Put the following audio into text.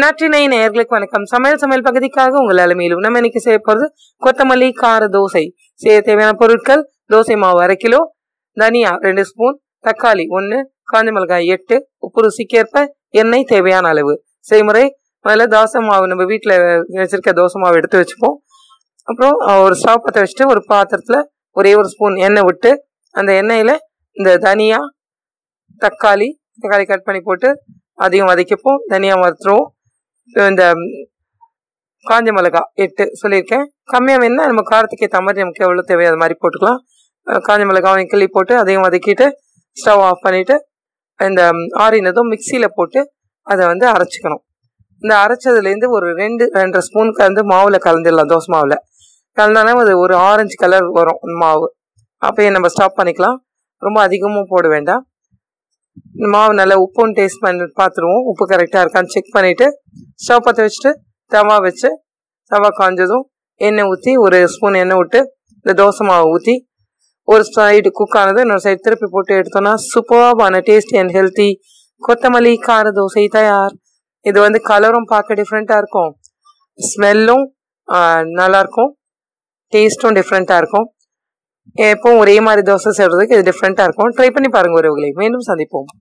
நற்றினை நேயர்களுக்கு வணக்கம். சமையல் சமையல் பகுதிக்காக உங்கள் அலுமையிலும் நம்ம இன்னைக்கு செய்ய போகிறது கொத்தமல்லி கார தோசை. செய்ய தேவையான பொருட்கள் தோசை மாவு அரை கிலோ தனியா ரெண்டு ஸ்பூன் தக்காளி ஒன்று காஞ்ச மிளகாய் எட்டு உப்பு ருசிக்கேற்ப எண்ணெய் தேவையான அளவு. செய்முறை முதல்ல தோசை மாவு நம்ம வீட்டில் வச்சிருக்க தோசை மாவு எடுத்து வச்சுப்போம். அப்புறம் ஒரு ஸ்டவ் பற்ற வச்சுட்டு ஒரு பாத்திரத்தில் ஒரே ஒரு ஸ்பூன் எண்ணெய் விட்டு அந்த எண்ணெயில் இந்த தனியா தக்காளி தக்காளி கட் பண்ணி போட்டு அதையும் வதக்கிப்போம். தனியாக வறுத்துருவோம். இந்த காஞ்ச மிளகா எட்டு சொல்லியிருக்கேன். கம்மியாக வேணும்னா நம்ம காரத்துக்கு ஏற்ற மாதிரி நமக்கு எவ்வளோ தேவையோ அது மாதிரி போட்டுக்கலாம். காஞ்ச மிளகாவையும் கிள்ளி போட்டு அதையும் வதக்கிட்டு ஸ்டவ் ஆஃப் பண்ணிவிட்டு இந்த ஆறினதும் மிக்சியில் போட்டு அதை வந்து அரைச்சிக்கணும். இந்த அரைச்சதுலேருந்து ஒரு ரெண்டு ரெண்டரை ஸ்பூன் கலந்து மாவில் கலந்துடலாம் தோசை மாவில். கலந்தாலும் அது ஒரு ஆரஞ்சு கலர் வரும் மாவு. அப்போயே நம்ம ஸ்டாப் பண்ணிக்கலாம். ரொம்ப அதிகமும் போட வேண்டாம். இந்த மாவு நல்லா உப்பும் டேஸ்ட் பண்ணி பார்த்துருவோம். உப்பு கரெக்டாக இருக்கான்னு செக் பண்ணிவிட்டு ஸ்டவ் பற்ற வச்சுட்டு தவா வச்சு தவா காஞ்சதும் எண்ணெய் ஊற்றி ஒரு ஸ்பூன் எண்ணெய் விட்டு இந்த தோசை மாவை ஊற்றி ஒரு சைடு குக் ஆனது இன்னொரு சைடு திருப்பி போட்டு எடுத்தோம்னா சூப்பர்பான டேஸ்டி அண்ட் ஹெல்த்தி கொத்தமல்லி கார தோசை தயார் இது வந்து கலரும் பார்க்க டிஃப்ரெண்ட்டாக இருக்கும் ஸ்மெல்லும் நல்லாயிருக்கும் டேஸ்ட்டும் டிஃப்ரெண்ட்டாக இருக்கும் எப்பவும் ஒரே மாதிரி தோசை செய்கிறதுக்கு இது டிஃப்ரெண்ட்டாக இருக்கும் ட்ரை பண்ணி பாருங்கள் ஒருவர்களை மீண்டும் சந்திப்போம்